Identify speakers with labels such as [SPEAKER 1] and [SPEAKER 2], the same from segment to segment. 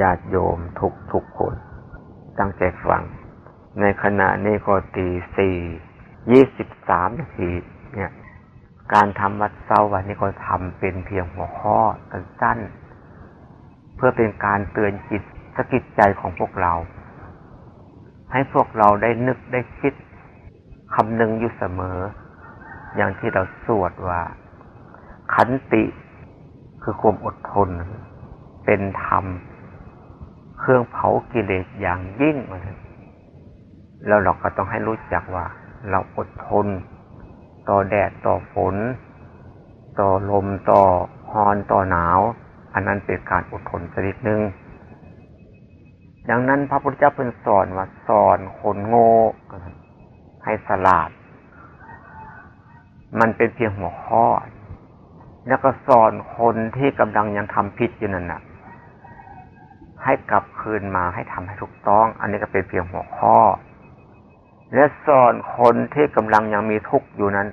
[SPEAKER 1] ญาติโยมทุกทุกคน ตั้งใจฟัง ในขณะนี้ก็ตีสี่ยี่สิบสามนาทีเนี่ย การทำวัดเศร้าวันนี้ก็ทำเป็นเพียงหัวข้อสั้นเพื่อเป็นการเตือนจิตสกิดใจของพวกเรา ให้พวกเราได้นึกได้คิดคำนึงอยู่เสมอ อย่างที่เราสวดว่า ขันติคือความอดทน เป็นธรรม เครื่องเผากิเลสอย่างยิ่งแล้วเราก็ต้องให้รู้จักว่า เราอดทน ต่อแดดต่อฝน ต่อลมต่อฮอนต่อหนาว อันนั้นเป็นการอดทนชนิดหนึ่งดังนั้นพระพุทธเจ้าเป็นสอนว่าสอนคนโง่ให้สลาด มันเป็นเพียงหัวข้อ แล้วก็สอนคนที่กำลังยังทำผิดอยู่นั่นน่ะ ให้กลับคืนมาให้ทำให้ถูกต้อง อันนี้ก็เป็นเพียงหัวข้อ และสอนคนที่กำลังยังมีทุกข์อยู่นั้น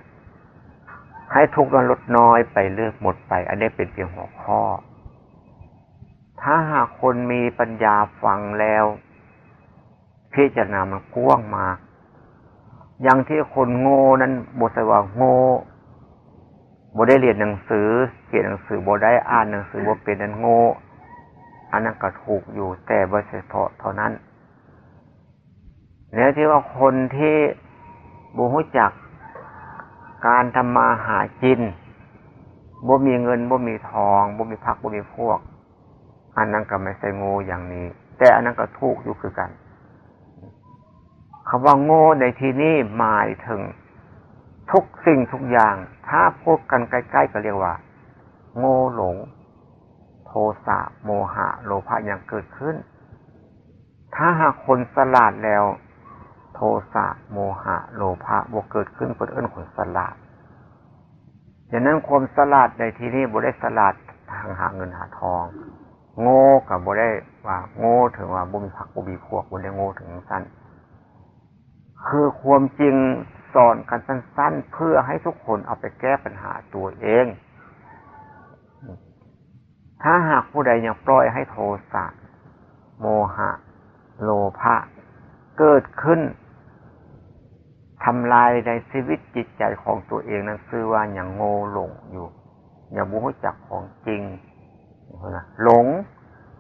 [SPEAKER 1] ให้ทุกข์นั้นลดน้อยไปเลิกหมดไป อันนี้เป็นเพียงหัวข้อ ถ้าหากคนมีปัญญาฟังแล้วพิจารณามันกว้างมากอย่างที่คนโง่นั้นบทสว่าโง่บได้เรียนหนังสือเขียนหนังสือบได้อ่านหนังสือบเป็นนั้นโง่ อันนั้นก็ถูกอยู่แต่บริเฉพาะเท่านั้นเนี่ยที่ว่าคนที่บูฮุจักการทำมาหาจินบ่มีเงินบ่มีทองบ่มีพักบ่มีพวก อันนั้นก็ไม่ใช่โง่อย่างนี้ แต่อันนั้นก็ถูกอยู่คือกันคำว่าโง่ในที่นี้หมายถึงทุกสิ่งทุกอย่าง ถ้าพูดกันใกล้ๆก็เรียกว่า โง่หลง โทสะโมหะ โลภะยังเกิดขึ้น ถ้าหากคนสลาดแล้ว โทสะโมหะ โลภะบวเกิดขึ้นเพื่อเอื้นคนสลาดดังนั้นความสลาดในที่นี้บุได้สลาดทางหาเงินหาทอง โง่กับบุได้ว่า โง่ถึงว่าบุมีผักบุมีพวกบุได้โง่ถึงสั้นคือความจริงสอนกันสั้นๆ เพื่อให้ทุกคนเอาไปแก้ปัญหาตัวเอง ถ้าหากผู้ใดยังปล่อยให้โทสะโมหะ โลภะเกิดขึ้นทำลายในชีวิตจิตใจของตัวเองนั้นซื้อว่าอย่างโง่หลงอยู่ อย่าบูรู้จักของจริงหลง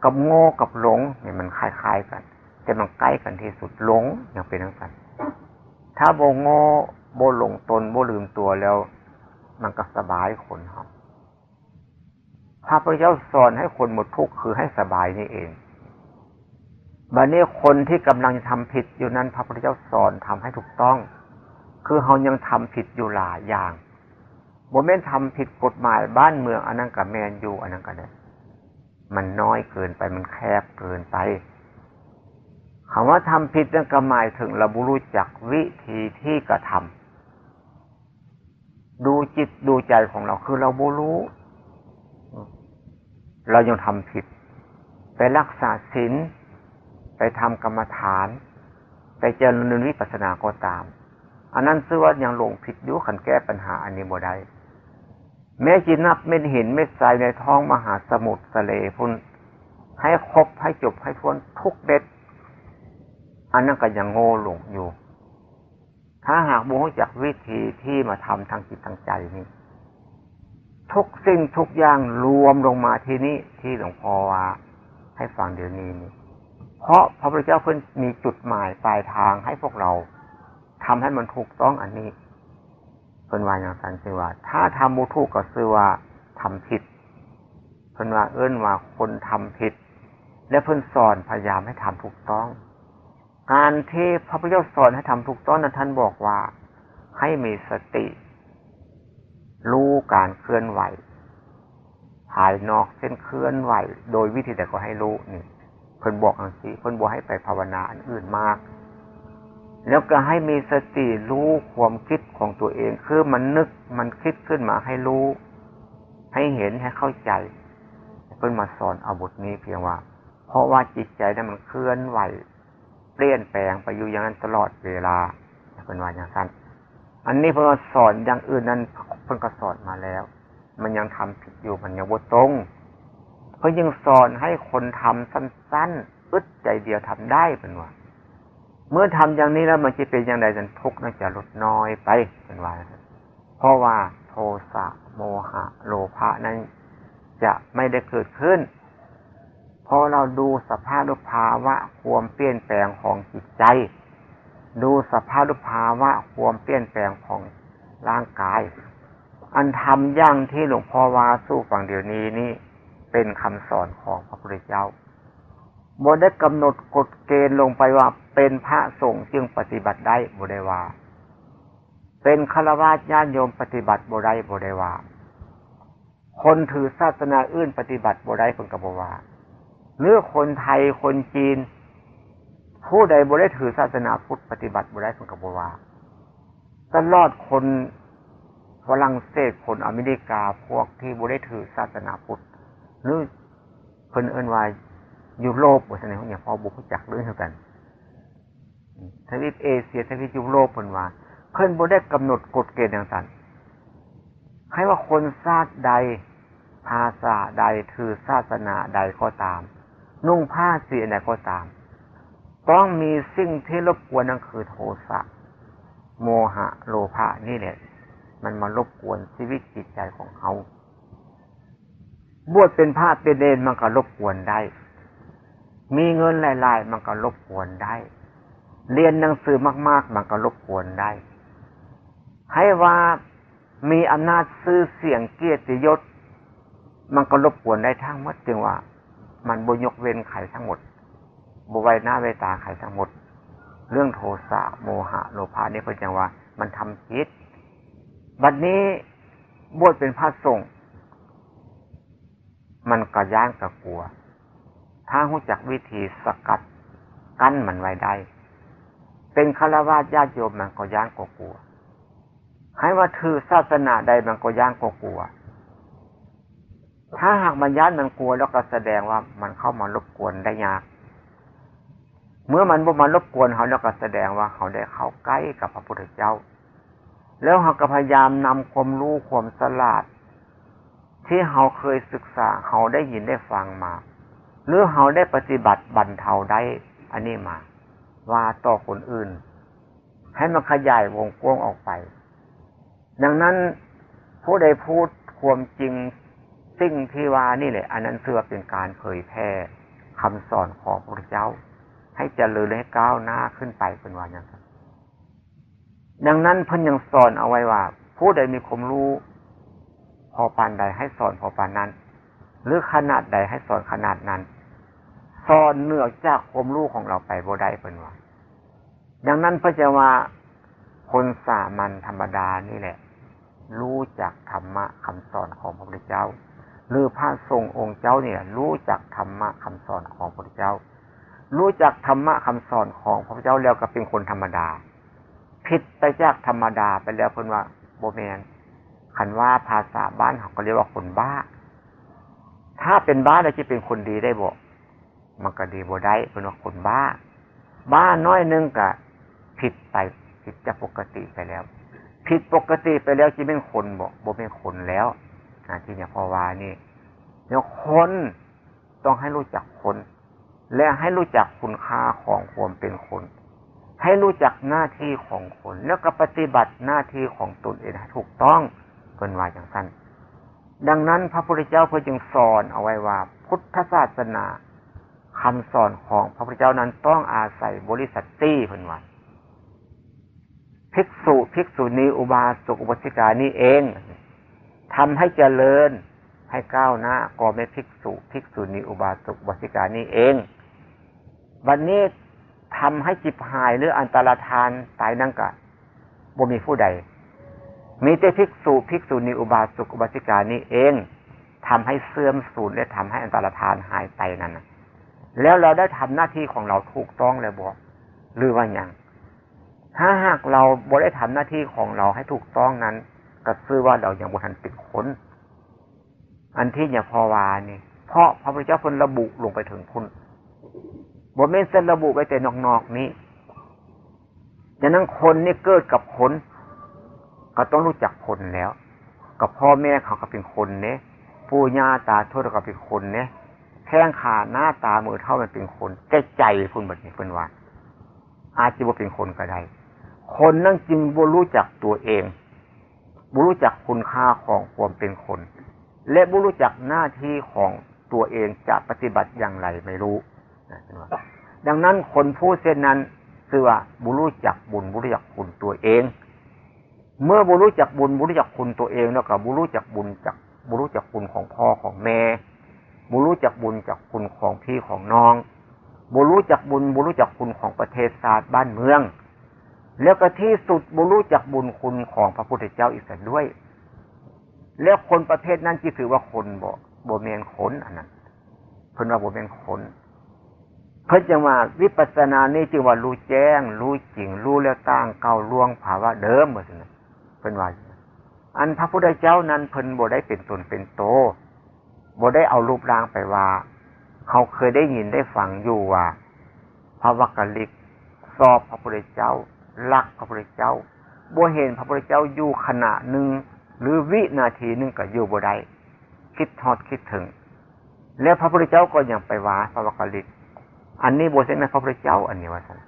[SPEAKER 1] กับโง่กับหลงเนี่ยมันคล้ายๆกัน แต่มันใกล้กันที่สุดหลงอย่างเป็นทั้งนั้นถ้าโบโง่โบหลงตนโบลืมตัวแล้ว มันก็สบายคนครับ พระพุทธเจ้าสอนให้คนหมดทุกข์คือให้สบายนี่เองบัดนี้คนที่กำลังทำผิดอยู่นั้น พระพุทธเจ้าสอนทำให้ถูกต้อง คือเขายังทำผิดอยู่หลายอย่างโมเมนทำผิดกฎหมายบ้านเมืองอันนั้นกับแมนอยู่อันนั้นก็ได้มันน้อยเกินไปมันแคบเกินไปคำว่าทำผิดนั่นก็หมายถึงเราบุรู้จักวิธีที่กระทำดูจิตดูใจของเราคือเราบุรู้ เรายังทำผิด ไปรักษาศีลไปทำกรรมฐาน ไปเจริญวิปัสสนาก็ตาม อันนั้นซื้อว่ายังหลงผิดอยู่ขันแก้ปัญหาอันนี้บ่ได้แม้จินับเม็ดหินเม็ดทรายในท้องมหาสมุทรทะเลพุ่นให้ครบให้จบให้ทวนทุกเด็ด อันนั้นก็ยังโง่หลงอยู่ ถ้าหากบูรู้จักวิธีที่มาทำทางจิตทางใจนี่ ทุกสิ่งทุกอย่างรวมลงมาที่นี้ที่หลวงพ่อว่าให้ฟังเดี๋ยวนี้นี่เพราะพระพุทธเจ้าเพิ่นมีจุดหมายปลายทางให้พวกเราทำให้มันถูกต้องอันนี้เพิ่นว่าอย่างสันสิว่า ถ้าทำบูถูกก็คือว่าทำผิดเพิ่นว่าเอื้นว่าคนทำผิด และเพิ่นสอนพยายามให้ทำถูกต้อง การที่พระพุทธเจ้าสอนให้ทำถูกต้องนั้นท่านบอกว่า ให้มีสติ รู้การเคลื่อนไหว ภายนอกเส้นเคลื่อนไหว โดยวิธีแต่ก็ให้รู้นี่เพิ่นบอกอังสีเพิ่นบอกให้ไปภาวนาอันอื่นมาก แล้วก็ให้มีสติรู้ความคิดของตัวเอง คือมันนึกมันคิดขึ้นมาให้รู้ ให้เห็นให้เข้าใจ เพิ่นมาสอนอาบทนี้เพียงว่า เพราะว่าจิตใจนั้นมันเคลื่อนไหว เปลี่ยนแปลงไปอยู่อย่างนั้นตลอดเวลาเป็นว่าอย่างนั้น อันนี้เพิ่นสอนอย่างอื่นนั้นเพิ่นก็สอนมาแล้ว มันยังทำผิดอยู่มันยังบดตรงเพื่อยังสอนให้คนทำสั้นๆอึดใจเดียวทำได้เป็นว่าเมื่อทำอย่างนี้แล้วมันจะเป็นอย่างไรจนทุกข์น่าจะลดน้อยไปเป็นว่าเพราะว่าโทสะโมหะ โลภะนั้นจะไม่ได้เกิดขึ้นพอเราดูสภาพภาวะความเปลี่ยนแปลงของจิตใจ ดูสภาพภาวะความเปลี่ยนแปลงของร่างกาย อันทำย่างที่หลวงพ่อวาสู้ฟังเดี๋ยวนี้นี่เป็นคำสอนของพระพุทธเจ้าบได้กำหนดกฎเกณฑ์ลงไปว่าเป็นพระสงฆ์จึงปฏิบัติได้บได้ว่าเป็นฆราวาสญาติโยมปฏิบัติบได้บได้ว่าคนถือศาสนาอื่นปฏิบัติบได้คนกับบว่าหรือคนไทยคนจีน ผู้ใดบริถือศาสนาพุทธปฏิบัติบริสุทธิ์กับบวาตลอดคนฝรั่งเศสคนอเมริกาพวกที่บริถือศาสนาพุทธหรือเพิ่นเอินว่ายุโรปบทในของอย่างพอบุกจักเรื่องเท่ากันทวีปเอเชียทวีปยุโรปเพิ่นว่าเพิ่นบ่ได้กำหนดกฎเกณฑ์ต่างๆให้ว่าคนชาติใดภาษาใดถือศาสนาใดก็ตาม นุ่งผ้าสีอะไรก็ตาม ต้องมีสิ่งที่รบกวนนั่นคือโทสะโมหะโลภะนี่แหละ มันมารบกวนชีวิตจิตใจของเขา บวชเป็นพระเป็นเดนมันก็รบกวนได้ มีเงินหลายๆมันก็รบกวนได้ เรียนหนังสือมากๆ มันก็รบกวนได้ ให้ว่ามีอำนาจซื้อเสียงเกียรติยศ มันก็รบกวนได้ทั้งหมดจึงว่า มันบยกเว้นไขทั้งหมด บไว้หน้าเวตาไขทั้งหมด เรื่องโทสะโมหะโลภะนี่เพิ่นจังว่า มันทำจิตบัดนี้บวชเป็นพระสงฆ์มันก็ย่านกับกลัว ถ้าหู้จักวิธีสกัด กั้นมันไว้ได้ เป็นฆราวาสญาติโยมมันก็ย่านกกลัว ให้ว่าถือศาสนาใดมันก็ย่านกกลัว ถ้าหากมันย้านมันกลัวแล้วก็แสดงว่ามันเข้ามารบกวนได้ยาก เมื่อมันบ่มารบกวนเขาแล้วก็แสดงว่าเขาได้เข้าใกล้กับพระพุทธเจ้า แล้วเขาก็พยายามนำความรู้ความสลาด ที่เขาเคยศึกษาเขาได้ยินได้ฟังมา หรือเขาได้ปฏิบัติบรรเทาได้อันนี้มา ว่าต่อคนอื่น ให้มันขยายวงกว้างออกไป ดังนั้นผู้ใดพูดความจริงสิ่งที่ว่านี่แหละ อันนั้นเสื่อเป็นการเผยแพร่คำสอนของพระเจ้า ให้เจริญและก้าวหน้าขึ้นไปเป็นวันอย่างนั้นดังนั้นเพิ่นยังสอนเอาไว้ว่า ผู้ใดมีความรู้ พอปานใดให้สอนพอปานนั้น หรือขนาดใดให้สอนขนาดนั้น สอนเนือจากความรู้ของเราไปบ่ได้เป็นว่าดังนั้นพระเจ้าว่าคนสามัญธรรมดานี่แหละ รู้จักธรรมะคำสอนของพระพุทธเจ้า หรือพระทรงองค์เจ้าเนี่ย รู้จักธรรมะคำสอนของพระพุทธเจ้า รู้จักธรรมะคำสอนของพระพุทธเจ้าแล้วก็เป็นคนธรรมดา ผิดไปจากธรรมดาไปแล้วเพิ่นว่าโบแมนคันว่าภาษาบ้านเขาก็เรียกว่าคนบ้า ถ้าเป็นบ้าแล้วจะเป็นคนดีได้บ่มันก็ดีบ่ได้เป็นว่าคนบ้า บ้าน้อยนึงก็ผิดไปผิดจากปกติไปแล้ว ผิดปกติไปแล้วจะเป็นคนบ่บ่เป็นคนแล้วที่เนี่ยพอวานี่เนี่ยคนต้องให้รู้จักคน และให้รู้จักคุณค่าของความเป็นคน ให้รู้จักหน้าที่ของคน แล้วก็ปฏิบัติหน้าที่ของตนเองให้ถูกต้องเป็นวาอย่างสั้นดังนั้นพระพุทธเจ้าเพื่อจึงสอนเอาไว้ว่า พุทธศาสนาคำสอนของพระพุทธเจ้านั้นต้องอาศัยบริสัทตี้เพิ่นว่าภิกษุภิกษุณีอุบาสกอุบาสิกานี่เองทำให้เจริญให้ก้าวหน้าก็ไม่ภิกษุภิกษุณีอุบาสกอุบาสิกานี่เอง วันนี้ทำให้จิบหายหรืออันตรธานตายนั่งกะบ่มีผู้ใด มีแต่ภิกษุภิกษุณีอุบาสกอุบาสิกานี่เองทำให้เสื่อมสูญและทำให้อันตรธานหายไปนั่นแล้วเราได้ทำหน้าที่ของเราถูกต้องแล้วบอกหรือว่าอย่างถ้าหากเราบ่ได้ทำหน้าที่ของเราให้ถูกต้องนั้น ก็ซื้อว่าเราอย่างบุทันติดคนอันที่อย่าพอวานี่ เพราะพระพุทธเจ้าพนระบุลงไปถึงคุณ บทเมนเส้นระบุไปแต่นอกๆนี้ดังนั้นคนนี่เกิดกับคนก็ต้องรู้จักคนแล้ว กับพ่อแม่เขาก็เป็นคนเนี่ยปู่ย่าตาทวดก็เป็นคนเนี่ยแข้งขาหน้าตามือเท่ามันเป็นคนใจใจคุณแบบนี้คุณว่าอาจจะว่าเป็นคนก็ได้คนนั่งจริงบ่รู้จักตัวเองบ่รู้จักคุณค่าของความเป็นคน และบ่รู้จักหน้าที่ของตัวเองจะปฏิบัติอย่างไรไม่รู้ ดังนั้นคนผู้เส้นนั้นคือว่าบุรู้จักบุญบุรู้จักคุณตัวเอง เมื่อบุรู้จักบุญบุรู้จักคุณตัวเองแล้วก็บุรู้จักบุญจากบุรู้จักคุณของพ่อของแม่บุรู้จักบุญจากคุณของพี่ของน้องบุรู้จักบุญบุรู้จักคุณของประเทศศาสตร์บ้านเมือง แล้วก็ที่สุดบุรู้จักบุญคุณของพระพุทธเจ้าอีกสักด้วย แล้วคนประเภทนั้นที่ถือว่าคนบ่บ่เมียนขนอันนั้นเพิ่นว่าบ่เมียนขน เพิ่นจะว่าวิปัสสนานี่จึงว่ารู้แจ้ง รู้จริง รู้แล้วตั้งเก่าล่วงภาวะเดิมเหมือนกันเพิ่นว่าอันพระพุทธเจ้านั้นเพิ่นบ่ได้เป็นตนเป็นโตบ่ได้เอารูปร่างไปว่าเขาเคยได้ยินได้ฟังอยู่ว่าพระวักกลิกสอบพระพุทธเจ้ารักพระพุทธเจ้าบ่เห็นพระพุทธเจ้าอยู่ขณะหนึ่งหรือวินาทีหนึ่งก็อยู่บ่ได้คิดทอดคิดถึง แล้วพระพุทธเจ้าก็ยังไปว่าพระวักกลิก อันนี้โบเซนพระพุทธเจ้า อันนี้ว่าสัน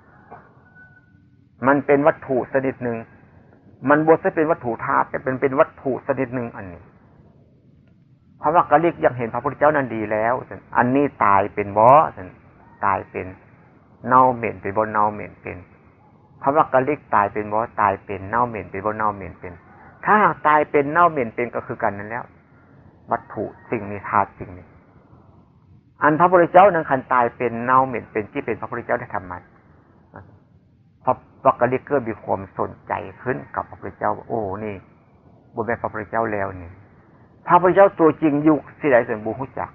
[SPEAKER 1] มันเป็นวัตถุชนิดหนึ่ง มันโบเซเป็นวัตถุธาตุแต่เป็นเป็นวัตถุชนิดหนึ่งอันนี้พระวักกะลิกยังเห็นพระพุทธเจ้านั้นดีแล้วอันนี้ตายเป็นบ่สันตายเป็นเน่าเหม็นเป็นบ่เน่าเหม็นเป็นพระวักกะลิกตายเป็นบ่ตายเป็นเน่าเหม็นเป็นบ่เน่าเหม็นเป็น ถ้าหากตายเป็นเน่าเหม็นเป็นก็คือกันนั้นแล้ว วัตถุสิ่งนี้ธาตุสิ่งนี้ อันพระพุทธเจ้านั้นคันตายเป็นเน่าเหม็นเป็นที่เป็นพระพุทธเจ้าได้ทำมาพระวักกลิกเกิดมีความสนใจขึ้นกับพระพุทธเจ้า โอ้นี่บุญแม่พระพุทธเจ้าแล้วนี่พระพุทธเจ้าตัวจริงอยู่สิไดส่วนบูหุจัก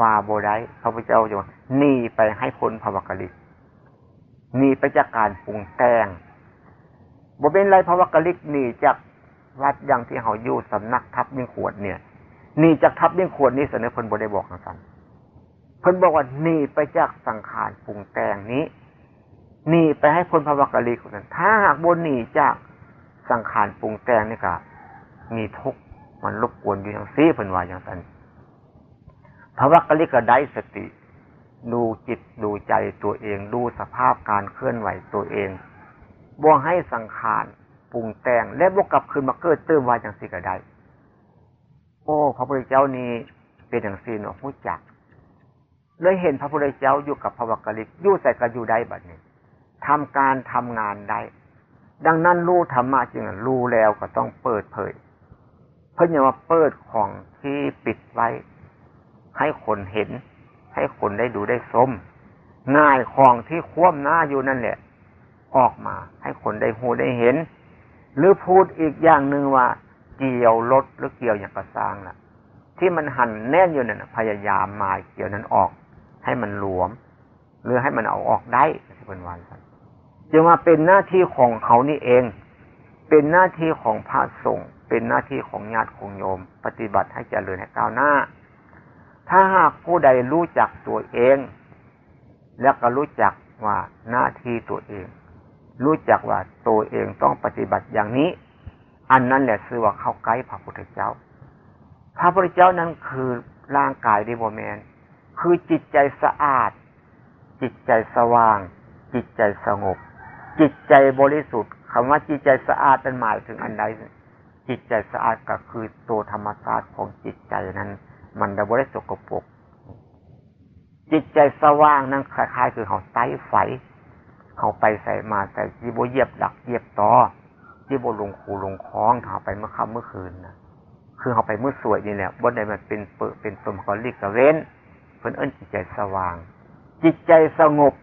[SPEAKER 1] ว่าโบได้พระพุทธเจ้าจะหนีไปให้พ้นพระวักกลิกหนีไปจากการปรุงแต่งบ่เป็นไรพระวักกลิกหนีจากวัดอย่างที่เขาอยู่สำนักทับยิ่งขวดเนี่ยหนีจากทับยิ่งขวดนี่เสนอพนบ่ได้บอกกัน พิ่นบอกว่าหนีไปจากสังขารปรุงแต่งนี้หนีไปให้พ้นภาวะกะลีคนนั้นถ้าหากบนหนีจากสังขารปรุงแต่งนี่ก็มีทุกข์มันรบกวนอยู่อย่างซีเพิ่นว่าอย่างนั้นภาวะกะลีก็ได้สติ ดูจิตดูใจตัวเอง ดูสภาพการเคลื่อนไหวตัวเองบ่ให้สังขารปรุงแต่งและบวกกลับคืนมาเกิดเติมว่าอย่างซีก็ได้โอ้พระพุทธเจ้านี้เป็นอย่างซีเนาะผู้จัก เลยเห็นพระพุทธเจ้าอยู่กับพระวักกลิกอยู่ใส่กันอยู่ได้บัดนี้ทำการทำงานได้ ดังนั้นรู้ธรรมะจริงรู้แล้วก็ต้องเปิดเผย เพื่อจะมาเปิดของที่ปิดไว้ ให้คนเห็น ให้คนได้ดูได้สมง่ายของที่คว่ำหน้าอยู่นั่นแหละ ออกมาให้คนได้หูได้เห็น หรือพูดอีกอย่างหนึ่งว่า เกี่ยวรถหรือเกี่ยวอย่างกระซางล่ะ ที่มันหันแน่นอยู่นั่นพยายามมาเกี่ยวนั้นออก ให้มันหลวม หรือให้มันเอาออกได้ที่เป็นวันจึงว่าเป็นหน้าที่ของเขานี่เอง เป็นหน้าที่ของพระสงฆ์เป็นหน้าที่ของญาติของโยม ปฏิบัติให้เจริญให้ก้าวหน้า ถ้าหากผู้ใดรู้จักตัวเอง แล้วก็รู้จักว่าหน้าที่ตัวเอง รู้จักว่าตัวเองต้องปฏิบัติอย่างนี้ อันนั้นแหละคือว่าเข้าใกล้พระพุทธเจ้า พระพุทธเจ้านั้นคือร่างกายดิโบแมน คือจิตใจสะอาด จิตใจสว่าง จิตใจสงบ จิตใจบริสุทธิ์คำว่าจิตใจสะอาดเป็นหมายถึงอันใดจิตใจสะอาดก็คือตัวธรรมชาติของจิตใจนั้น มันจะบริสุทธิ์กปกจิตใจสว่างนั้นคล้ายๆ คือเขาไต้ไฟ เขาไปใส่มาใส่จีโบเยียบหลักเยียบต่อจีโบลงคูลงคล้องเขาไปเมื่อค่ำเมื่อคืนนะคือเขาไปเมื่อสวยนี่แหละบนใดมันเป็นเปิดเป็นตมเขาเรียกเว้น พิ่นเอิ้นจิตใจสว่าง จิตใจสงบ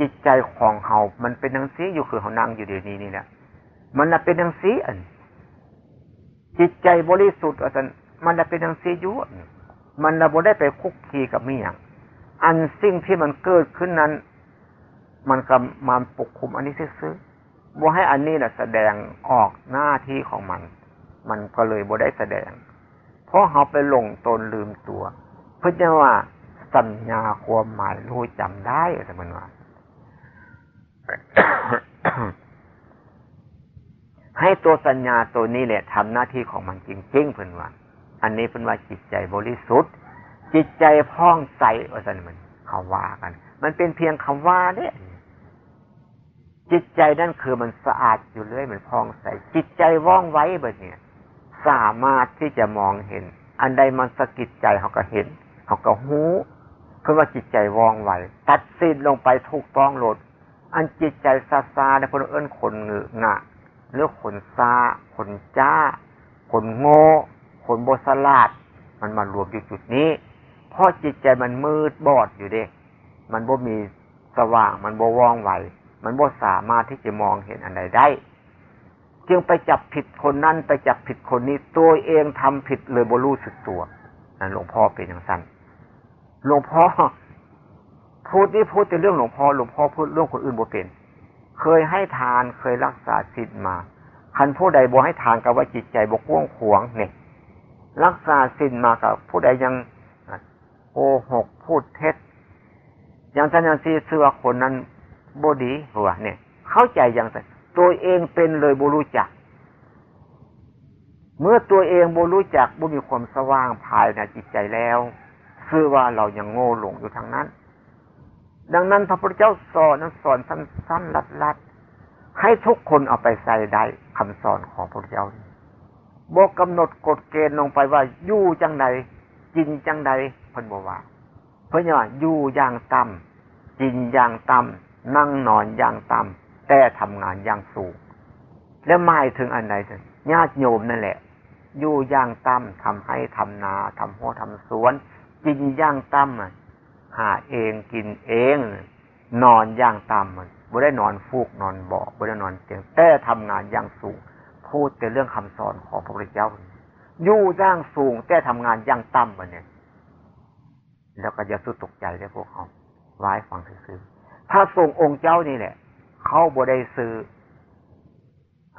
[SPEAKER 1] จิตใจของเฮามันเป็นดังซีอยู่คือเฮานั่งอยู่เดี๋ยวนี้นี่แหละมันน่ะเป็นดังซีอัน จิตใจบริสุทธิ์อันมันน่ะเป็นดังซีอยู่มันน่ะบ่ได้ไปคุกคีกับมีอย่างอันสิ่งที่มันเกิดขึ้นนั้น มันก็มาปกคุมอันนี้ซื้อบ่ให้อันนี้น่ะแสดงออกหน้าที่ของมัน มันก็เลยบ่ได้แสดง เพราะเขาไปหลงตนลืมตัว พื่อจะว่าสัญญาความหมายรู้จำได้สมมติว่าให้ตัวสัญญาตัวนี้แหละทำหน้าที่ของมันจริงๆเพื่อนว่า อันนี้เพื่อนว่าจิตใจบริสุทธิ์ จิตใจพ้องใสว่าสันมันคำว่ากัน มันเป็นเพียงคำว่าเนี่ยจิตใจนั่นคือมันสะอาดอยู่เรื่อยมันพ้องใส จิตใจว่องไวแบบเนี่ยสามารถที่จะมองเห็น อันใดมันสะกิดใจเขาก็เห็น เขาก็หูเพื่อว่าจิตใจว่องไวตัดสินลงไปถูกต้องโหลด อันจิตใจซาซาในคนเอื้นคนเงืองะหรือคนซาคนจ้า คนโง่คนโบสลาด มันมารวมอยู่จุดนี้ เพราะจิตใจมันมืดบอดอยู่เด้มันบ่มีสว่างมันบ่ว่องไวมันบ่สามารถที่จะมองเห็นอะไรได้ จึงไปจับผิดคนนั้นไปจับผิดคนนี้ตัวเองทำผิดเลยบ่รู้สึกตัวนั่นหลวงพ่อเป็นอย่างสั้น หลวงพ่อพูดนี่พูดแต่เรื่องหลวงพ่อหลวงพ่อพูดเรื่องคนอื่นบ่เป็น เคยให้ทานเคยรักษาศีลมาคันผู้ใดบ่ให้ทานกับว่าจิตใจบ่ก้วงขวงเนี่ยรักษาศีลมากับ ผู้ใดยังโกหกพูดเท็จอย่างท่านยังซีเสือคนนั้นบดีหัวเนี่ย เข้าใจอย่างไรตัวเองเป็นเลยบุรู้จัก เมื่อตัวเองบุรู้จักบุมีความสว่างภายในจิตใจแล้ว คือว่าเรายังโง่หลงอยู่ทางนั้น ดังนั้นพระพุทธเจ้าสอนนั้นสอนสั้นๆลัดๆ ให้ทุกคนเอาไปใส่ได้คำสอนของพระพุทธเจ้าบอกกำหนดกฎเกณฑ์ลงไปว่ายู่จังใดกินจังใดพันบว่าเพราะว่าอยู่อย่างต่ำกินอย่างต่ำนั่งนอนอย่างต่ำแต่ทำงานอย่างสูง และหมายถึงอันใดญาติโยมนั่นแหละ อยู่อย่างต่ำทำให้ทำนาทำหัวทำสวน กินย่างต่ำหาเองกินเอง นอนย่างต่ำมันบ่ได้นอนฟูกนอนเบาบ่ได้นอนเตียงแต่ทำงานย่างสูง พูดแต่เรื่องคำสอนของพระพุทธเจ้าอยู่ย่างสูง แต่ทำงานย่างต่ำมันเนี่ย แล้วก็จะสุดตกใจได้พวกเขาไว้ฟังซื้อถ้าส่งองค์เจ้านี่แหละเขาบได้ซื้อ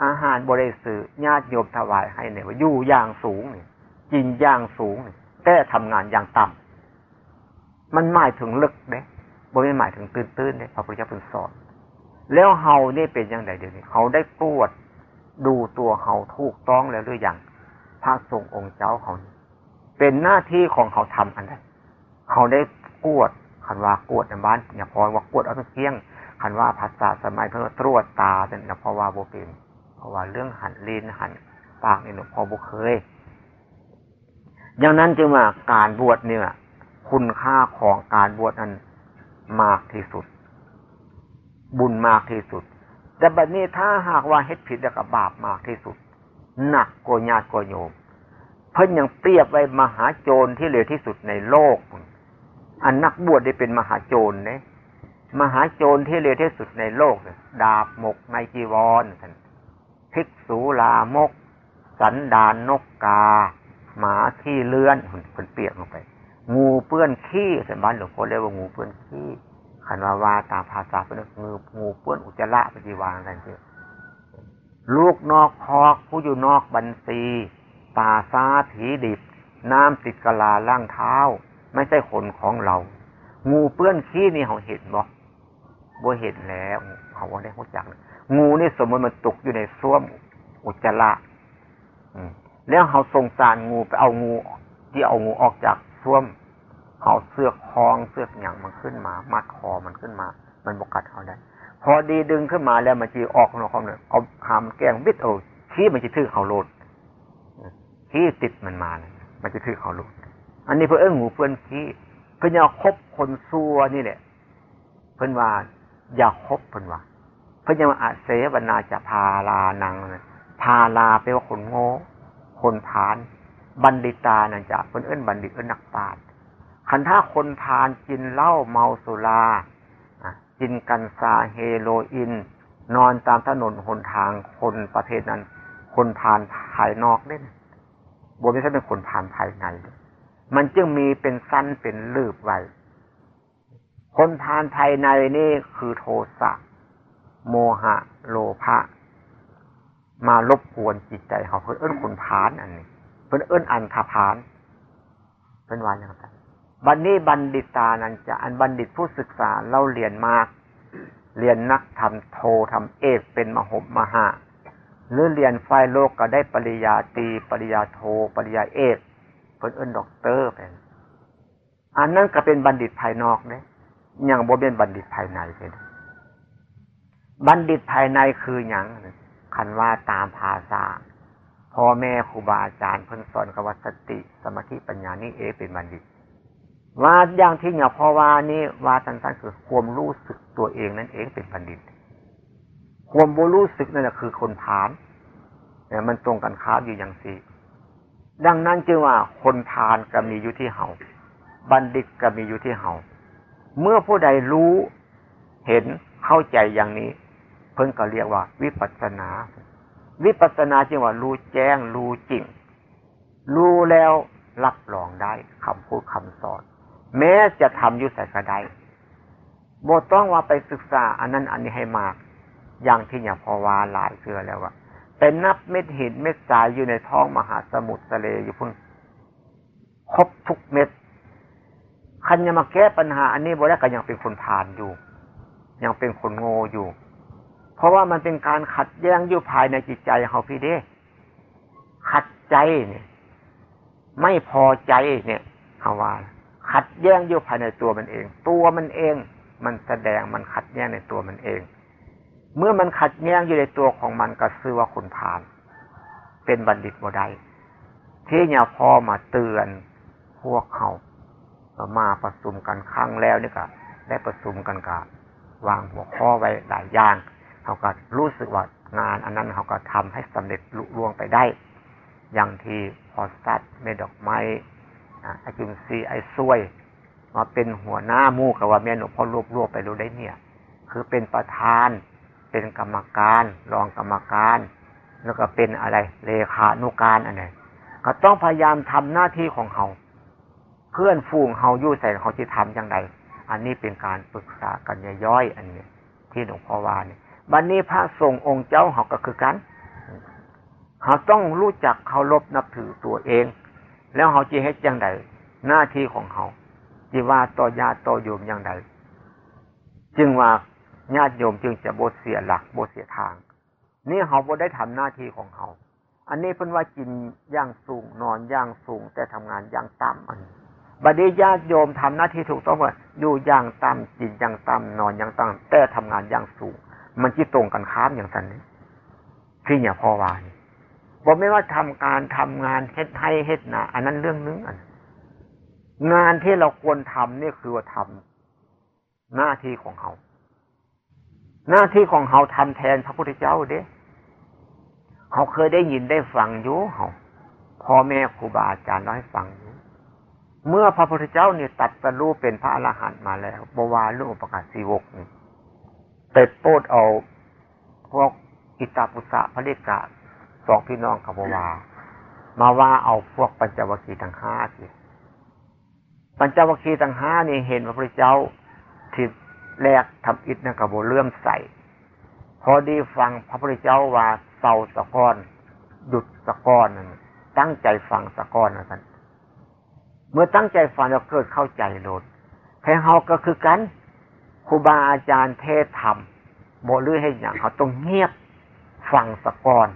[SPEAKER 1] อาหารบได้ซื้อญาติโยมถวายให้เนี่ยว่าอยู่ย่างสูงเนี่ยกินย่างสูงเนี่ย แต่ทำงานอย่างต่ำมันหมายถึงลึกเด้บ่ไม่หมายถึงตื้นตื้นเด้พระพุทธเจ้าเป็นสอน แล้วเฮานี่เป็นยังไงเดี๋ยวนี้เขาได้ตรวจดูตัวเฮาถูกต้องแล้วหรือยังพระทรงองค์เจ้าเขาเป็นหน้าที่ของเขาทำอันใดเขาได้กวดคันว่ากวดในบ้านอย่าพอว่ากวดเอาเพียงคันว่าภาษาสมัยเพื่อตรวจตาแต่เนี่ยเพราะว่าโบเป็นเพราะว่าเรื่องหันลิ้นหันปากเนี่หนูพอบุเคย อย่างนั้นจึงว่าการบวชเนี่ยคุณค่าของการบวชนั้นมากที่สุด บุญมากที่สุด แต่แบบนี้ถ้าหากว่าเฮ็ดผิดแล้วก็บาปมากที่สุด หนักกว่าญาติกว่าโยม เพิ่นยังเปรียบไว้มหาโจรที่เลวที่สุดในโลก อันนักบวชได้เป็นมหาโจรเนี่ยมหาโจรที่เลวที่สุดในโลกดาบหมกในจีวรภิกษุลามก สันดานนกกา หมาขี้เลื่อนคนเปียกลงไป งูเปื้อนขี้สมบ้านหลวงพ่อเรียกว่างูเปื้อนขี้ขันวาวาตามภาษาเป็นงูงูเปื้อนอุจจาระปฏิวางอะไรเงี้ยลูกนอกคอกผู้อยู่นอกบันซีป่าซาผีดิบ น้ำติดกะลาล่างเท้า ไม่ใช่คนของเรา งูเปื้อนขี้นี่เขาเห็นบ่บ่เห็นแล้วเขาว่าได้หัวจักงูนี่สมมติมันตกอยู่ในส้วมอุจจาระ แล้วเขาสงสารงูไปเอางู ที่เอางูออกจากซ่วมเขาเสื้อคล้องเสื้อหยังมันขึ้นมา มัดคอมันขึ้นมา มันบกัดเขาได้พอดีดึงขึ้นมาแล้วมันจะออกของเขาเนี่ยเอาหามแกงบิดเอาขี้มันจะถือเขาโลดขี้ติดมันมาเนี่ยมันจะถือเขาโลดอันนี้เพื่อเอื้องูเพื่อนขี้เพื่อนอยาคบคนซัวนี่แหละ เพื่อนว่าอย่าคบเพื่อนว่า เพื่อนยังอาเสวนาจะพาลานังพาลาไปว่าคนโง่ คนพาน บัณฑิตานั่นจะคนเอื้นบัณฑิตเอื้นนักปราชญ์คันถ้าคนพานกินเหล้าเมาสุรากินกันซาเฮโรอีนนอนตามถนนหนทางคนประเภทนั้น คนพานภายนอกเล่นบนไม่ใช่เป็นคนพานภายใน มันจึงมีเป็นสั้นเป็นลืบไว้ คนพานภายในนี่คือโทสะ โมหะ โลภะ มารบกวนจิตใจเขาเพื่อเอื้นขุนพานอันนี้เพื่อเอื้นอันทพานเป็นวาอย่างไรบันนี้บัณฑิตานันจะอันบัณฑิตผู้ศึกษาเราเรียนมาก เรียนนักทำโททำเอกเป็นมหมมหาหรือเรียนไฟโลกก็ได้ปริญาตีปริญาโท ปริญาเอกเพื่นเอื้นด็อกเตอร์เป็นอันนั้นก็เป็นบัณฑิตภายนอกเนี่ยยังบ่เป็นบัณฑิตภายในเลยบัณฑิตภายในคืออย่าง คันว่าตามภาษาพ่อแม่ครูบาอาจารย์เพิ่นสอนกว่าสติ สมาธิปัญญานี่เองเป็นบัณฑิตว่าอย่างที่เนี่ยพ่อว่านี่ว่าสั้นๆคือความรู้สึกตัวเองนั่นเองเป็นบัณฑิต ความบรู้สึกนั่นแหละคือคนผานเนี่ยมันตรงกันข้ามอยู่อย่างสี่ดังนั้นจึงว่าคนพานก็มีอยู่ที่เฮาบัณฑิตก็มีอยู่ที่เฮาเมื่อผู้ใดรู้เห็นเข้าใจอย่างนี้ เพิ่นก็เรียกว่า วิปัสนา วิปัสนาจึงว่ารู้แจ้งรู้จริง รู้แล้วรับรองได้คำพูดคำสอน แม้จะทำอยู่ใส่กระไดบทต้องว่าไปศึกษาอันนั้นอันนี้ให้มาก อย่างที่อย่าพอวาหลายเชื่อแล้วว่าเป็นนับเม็ดหินเม็ดทรายอยู่ในท้องมหาสมุทรทะเลอยู่พุ่นครบทุกเม็ดคันยังมาแก้ปัญหา อันนี้บ่ได้ก็ยังเป็นคนผ่านอยู่ ยังเป็นคนโง่อยู่ เพราะว่ามันเป็นการขัดแย้งอยู่ภายในจิตใจเขาพี่เด้ ขัดใจเนี่ย ไม่พอใจเนี่ยเขาว่า ขัดแย้งอยู่ภายในตัวมันเอง ตัวมันเอง มันแสดงมันขัดแย้งในตัวมันเอง เมื่อมันขัดแย้งอยู่ในตัวของมันก็ซื้อว่าคุณผ่านเป็นบัณฑิตบ่ได้ที่เนี่ยพอมาเตือนพวกเขามาประชุมกันครั้งแล้วนี่ก็ได้ประชุมกันกับวางหัวข้อไว้หลายอย่าง เขาก็รู้สึกว่างานอันนั้นเขาก็ทำให้สำเร็จลุล่วงไปได้ อย่างที่พอสัตเมดอกไม้ไอจุมซีไอซุยมาเป็นหัวหน้ามู่กับว่าแม่หนูพ่อรวบรวบไปรู้ได้เนี่ย คือเป็นประธาน เป็นกรรมการ รองกรรมการ แล้วก็เป็นอะไรเลขานุการอะไรก็ต้องพยายามทำหน้าที่ของเขาเพื่อนฟูงเขายู่ใส่เขาที่ทำอย่างไร อันนี้เป็นการปรึกษากันย่อยๆอันนี้ที่หลวงพ่อว่าเนี่ย บัดนนี้พระสงฆ์องค์เจ้าเขาก็คือกันเขาต้องรู้จักเคารพนับถือตัวเอง แล้วเขาจะให้อย่างไรหน้าที่ของเขาจีว่าต่อญาติต่อโยมอย่างไรจึงว่าญาติโยมจึงจะบดเสียหลักบดเสียทาง นี่เขาบได้ทำหน้าที่ของเขาอันนี้เพิ่นว่ากินย่างสูงนอนย่างสูง แต่ทำงานย่างต่ำอันบัดนี้ญาติโยมทำหน้าที่ถูกต้องว่าอยู่ย่างต่ำกินย่างต่ำนอนย่างต่ำแต่ทำงานย่างสูง มันจีตรงกันข้ามอย่างนั้นนี่ที่เนี่ยพ่อวานบอกไม่ว่าทำการทำงานเฮ็ดให้เฮ็ดนาอันนั้นเรื่องนึงอันงานที่เราควรทำนี่คือว่าทำหน้าที่ของเขา หน้าที่ของเขาทำแทนพระพุทธเจ้าเด้เขาเคยได้ยินได้ฟังอยู่เขาพ่อแม่ครูบาอาจารย์เล่าให้ฟังอยู่เมื่อพระพุทธเจ้าเนี่ยตัดสรู้เป็นพระอรหันต์มาแล้วบวาลูกประกาศสีวกนี่ ไปโปดเอาพวกอิตาปุสะพระเดกะสองพี่น้องกับบวามาว่าเอาพวกปัญจวัคคีย์ทั้งห้าสิปัญจวัคคีย์ทั้งห้านี่เห็นพระพุทธเจ้าที่แรกทำอิฐนะกับโบเลื่อมใส่พอดีฟังพระพุทธเจ้าว่าเศร้าสะก้อนหยุดสะก้อนนั่นตั้งใจฟังสะก้อนนะท่านเมื่อตั้งใจฟังแล้วเกิดเข้าใจโลดแพ้เฮาก็คือกัน ครูบาอาจารย์เทศธรรมโบลือให้อย่างเขาต้องเงียบฟังสะกอน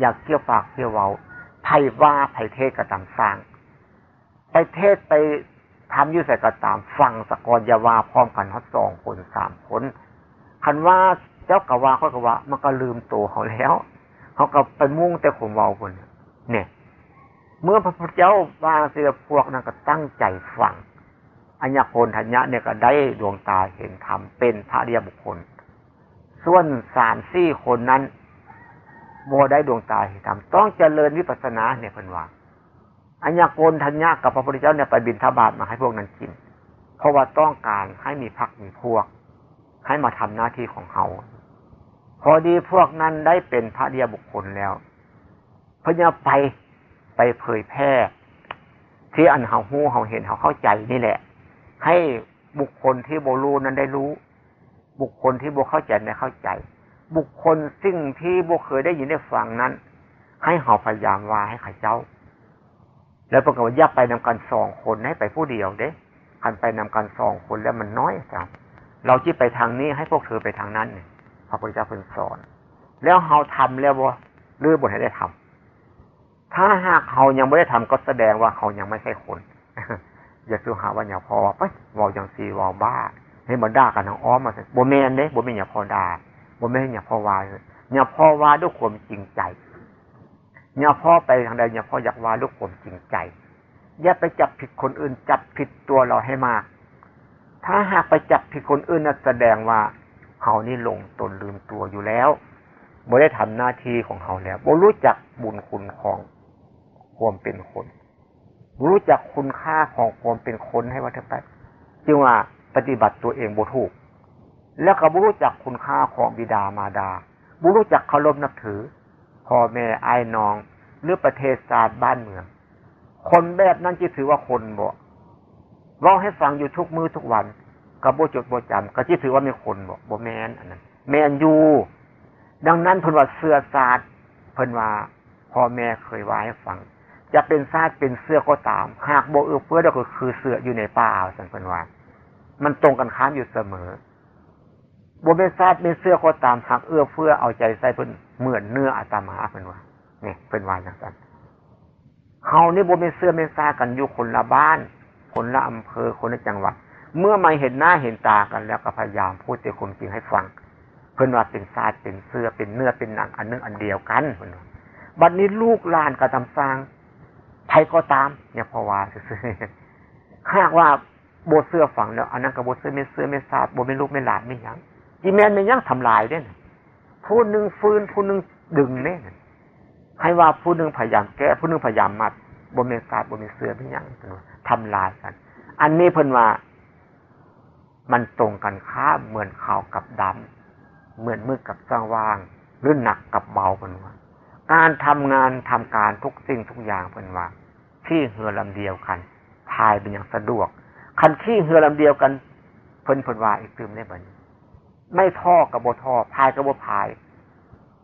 [SPEAKER 1] อยากเกี่ยวปากเกี่ยวเว้าไผ่ว่าไผ่เทศกระตำสร้าง ไปเทศไปทำยุ่ใส่ก็ตาม ฟังสะกอรยาวาพร้อมกันทั้งสองคนสามคนคันว่าเจ้ากะว่าเขากะว่า มันก็ลืมตัวเขาแล้วเขาก็ไปมุ่งแต่ข่มเวาคนเนี่ย เมื่อพระพุทธเจ้าว่าเสียพวกนั้นก็ตั้งใจฟัง อัญญาโคนทัญญะเนี่ยก็ได้ดวงตาเห็นธรรมเป็นพระเดียบุคคล ส่วนสามสี่คนนั้นโมได้ดวงตาเห็นธรรมต้องเจริญวิปัสสนาเนี่ยเพิ่นว่าอัญญาโกนทัญญากับพระพุทธเจ้าเนี่ยไปบินทบาทมาให้พวกนั้นกิน เพราะว่าต้องการให้มีพักมีพวก ให้มาทำหน้าที่ของเขาพอดีพวกนั้นได้เป็นพระเดียบุคคลแล้วพญาไปไปเผยแพร่ที่อันเขาหูเขาเห็นเขาเข้าใจนี่แหละ ให้บุคคลที่โบรู้นั้นได้รู้ บุคคลที่โบเข้าใจได้เข้าใจ บุคคลซึ่งที่โบเคยได้ยินได้ฟังนั้น ให้เขาพยายามว่าให้ข้าเจ้า แล้วปรากฏว่ายับไปนำกันสองคนให้ไปผู้เดียวเด้คันไปนำกันสองคนแล้วมันน้อยจังเราที่ไปทางนี้ให้พวกเธอไปทางนั้นเนี่ยพระพุทธเจ้าเพิ่นสอน แล้วเขาทำแล้วว่าหรือบทให้ได้ทำถ้าหากเขายังไม่ได้ทำก็แสดงว่าเขายังไม่ใช่คน อย่าซื้หาว่าอย่าพอว่าไปวออย่างสีวอบ้าให้มันด่ากันทางอ้อมมาสิบ่แมนเด้บ่แม่นอย่าพอด่าบ่แม่นอย่าพอวาอย่าพอวาด้วยความจริงใจอย่าพอไปทางใดอย่าพออยากวาด้วยความจริงใจ อย่าไปจับผิดคนอื่น จับผิดตัวเราให้มาก ถ้าหากไปจับผิดคนอื่นนั่นแสดงว่าเขานี่หลงตนลืมตัวอยู่แล้วบ่ได้ทำหน้าที่ของเขาแล้วบ่รู้จักบุญคุณของความเป็นคน รู้จักคุณค่าของความเป็นคนให้วัฏไปจึงว่าปฏิบัติตัวเองบ่ถูก แล้วก็บรู้จักคุณค่าของบิดามารดาบรู้จักเคารพนับถือพ่อแม่ไอ้น้องหรือประเทศศาตร์บ้านเมือง คนแบบนั้นจะถือว่าคนบ่ร้องให้ฟังอยู่ทุกมือทุกวันกับโบจดโบจำก็จะถือว่าไม่คนบ่บ่แมนอันนั้นแมนยูดังนั้นเพิ่นว่าเสื้อศาสตร์เพิ่นว่าพ่อแม่เคยว่าให้ฟัง จะเป็นซาดเป็นเสื้อก็ตาม หากโบเอื้อเฟื้อก็คือเสื้ออยู่ในป่าสันเป็นว่ามันตรงกันข้ามอยู่เสมอโบเป็นซาดเป็นเสื้อก็ตามหากเอื้อเฟื้อเอาใจใส่เพิ่นเหมือนเนื้ออาตมาเป็นว่าเนี่ยเป็นว่าอย่างนั้นเฮานี่โบเป็นเสื้อเป็นซากันอยู่คนละบ้าน คนละอำเภอคนละจังหวัด เมื่อมาเห็นหน้าเห็นตากันแล้วก็พยายามพูดแต่ความจริงให้ฟัง เพื่อนว่าเป็นซาดเป็นเสื้อเป็นเนื้อเป็นหนังอันนึงอันเดียวกันเพื่อนบัดนี้ลูกหลานกระทำสร้าง ใครก็ตามเนี่ยพอว่าหากว่าโบเสื้อฝังแล้วอันนั้นกับโบเสื้อไม่เสื้อไม่ซาดโบไม่ลูกไม่หลานไม่ยังจีแมนไม่ยังทำลายได้นผู้หนึ่งฟื้นผู้หนึ่งดึงเนี่ยให้ว่าผู้หนึ่งพยายามแก้ผู้หนึ่งพยายามมัดโบเมซาดโบเมเสื้อไม่ยังทำลายกัน อันนี้เพิ่นว่า มันตรงกันข้ามเหมือนขาวกับดำเหมือนมืดกับสว่างหรือหนักกับเบาเพิ่นว่า การทำงานทำการทุกสิ่งทุกอย่างเพิ่นว่าที่เหือลำเดียวกันพายเป็นอย่างสะดวก คันที่เหือลำเดียวกันเพิ่นเพิ่นว่าอีกตืมได้บันไม่ท่อกับโบท่อพายกับโบพาย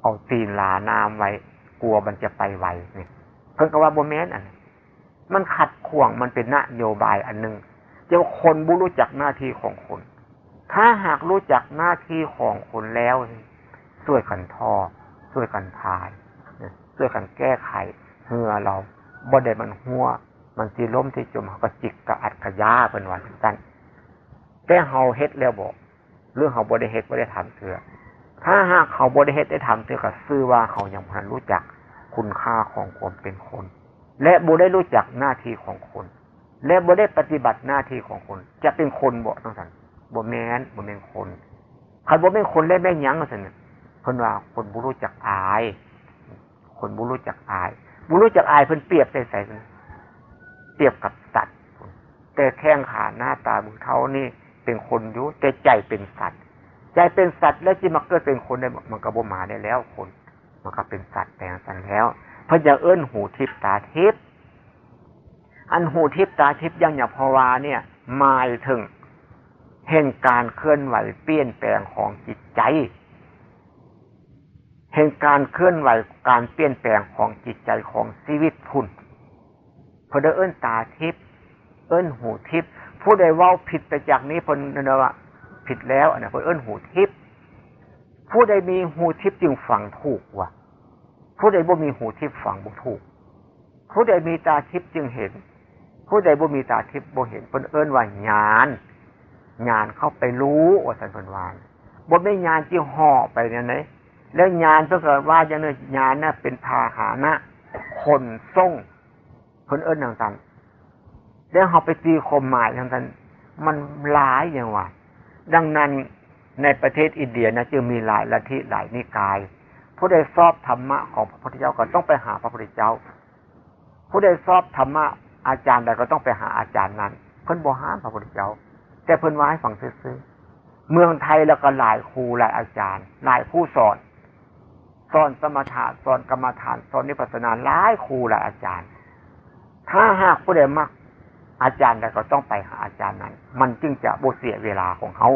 [SPEAKER 1] เอาตีนหลาน้ำไว้ กลัวมันจะไปไวเนี่ยเพิ่นก็ว่าโบแมนอันมันขัดข่วงมันเป็นนโยบายอันหนึ่งเจ้าคนบุรู้จักหน้าที่ของคน ถ้าหากรู้จักหน้าที่ของคนแล้วช่วยกันท่อช่วยกันพาย ช่วยกันแก้ไขเหือเราบ่ได้มันหัว มันสีล้มที่จมเขาก็จิกกระอัดกระยาเป็นวันสั้นแต่เฮาเฮ็ดแล้วบอกเรื่องเขาบ่ได้เฮ็ดบ่ได้ทำเสือถ้าหากเขาบ่ได้เฮ็ดได้ทำเสือก็ซื่อว่าเขายังพันรู้จักคุณค่าของความเป็นคน และบ่ได้รู้จักหน้าที่ของคน และบ่ได้ปฏิบัติหน้าที่ของคน จะเป็นคนบ่ต้องสั่นบ่แม่นบ่แม่นคนคันบ่เป็นคนและแม่ยังสั่นเพิ่นว่าคนบ่รู้จักอาย คนบุรู้จักอายบุรู้จักอายเพิ่นเปรียบใส่ใส่เปรียบกับสัตว์ แต่แข้งขาหน้าตามือเท้านี่เป็นคนอยู่แต่ใจเป็นสัตว์ ใจเป็นสัตว์แล้วจีมาเกิดเป็นคนได้มันกระโบมาได้แล้วคน มันก็เป็นสัตว์แปลงสันแล้วพระจะเอื้นหูทิพตาทิพอันหูทิพตาทิพยังอย่าพวาเนี่ยหมายถึงเห็นการเคลื่อนไหวเปลี่ยนแปลงของจิตใจ เห็นการเคลื่อนไหวการเปลี่ยนแปลงของจิตใจของชีวิตพุ่นพอได้เอิ้นตาทิพย์เอิ้นหูทิพย์ผู้ใดว่าผิดไปจากนี้พนเนว่าผิดแล้วอันนี้พอเอิ้นหูทิพย์ผู้ใดมีหูทิพย์จึงฝังถูกว่ะผู้ใดบ่มีหูทิพย์ฝังบ่ถูก ผู้ใดมีตาทิพย์จึงเห็น ผู้ใดบ่มีตาทิพย์บ่เห็นเพิ่นเอิ้นว่าญาณญาณเข้าไปรู้ว่าสันพันวานบ่ไม่ญาณที่ห่อไปเนี่ยไหน แล้วญาณก็เกิดว่าอย่างนี้ญาณน่ะเป็นพาหานะคนส่งคนเอิญต่างๆแล้วเขาไปตีคมหมายทางนั้นมันหลายอย่างว่าดังนั้นในประเทศอินเดียนะจึงมีหลายลัทธิหลายนิกาย ผู้ใดชอบธรรมะของพระพุทธเจ้าก็ต้องไปหาพระพุทธเจ้า ผู้ใดชอบธรรมะอาจารย์ใดก็ต้องไปหาอาจารย์นั้น เพิ่นบ่ห้ามพระพุทธเจ้า แต่เพิ่นว่าให้ฟังซื่อเมืองไทยแล้วก็หลายครูหลายอาจารย์ หลายผู้สอน สอนสมถะสอนกรรมฐานสอนนิพพานาหลายครูหลายอาจารย์ ถ้าหากผู้ใดมักอาจารย์ใดก็ต้องไปหาอาจารย์นั้น มันจึงจะโบเสียเวลาของเขา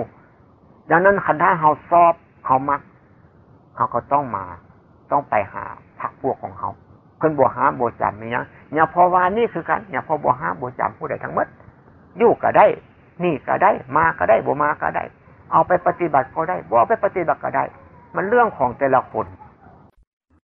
[SPEAKER 1] ดังนั้นคันถ้าเขาสอบเขามักเขาก็ต้องมา ต้องไปหาพักพวกของเขาเพิ่นบัวห้าบัวจำมีนะอย่าพอวานนี่คือกันอย่าพอบัวห้าบัวจำผู้ใดทั้งหมดอยู่ก็ได้ นี่ก็ได้ มาก็ได้บัวมาก็ได้ เอาไปปฏิบัติก็ได้บัวไปปฏิบัติก็ได้ มันเรื่องของแต่ละคน